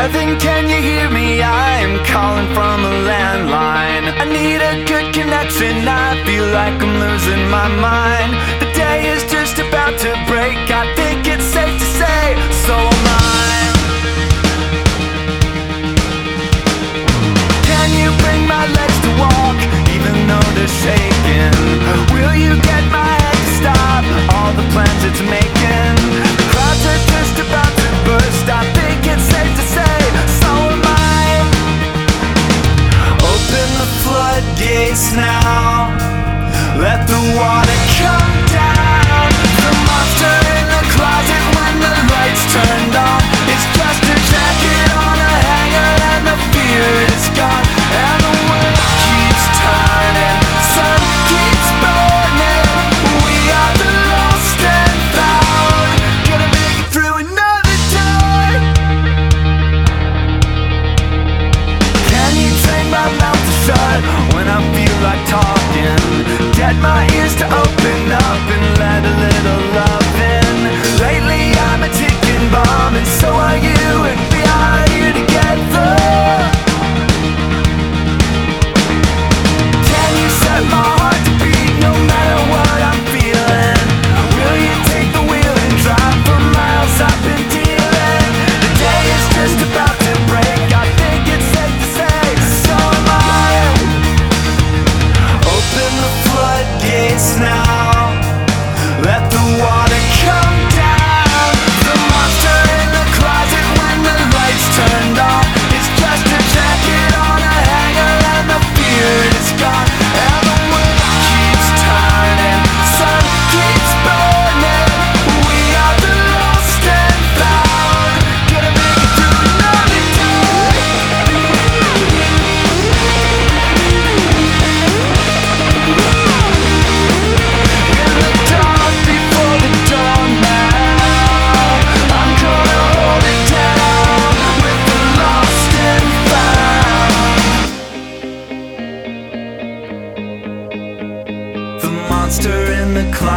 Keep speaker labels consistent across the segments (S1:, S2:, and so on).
S1: Heaven, can you hear me? I am calling from a landline. I need a good connection, I feel like I'm losing my mind. now. Let the water come.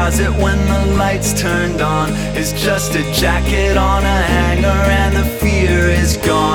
S1: closet when the lights turned on. Is just a jacket on a hanger and the fear is gone.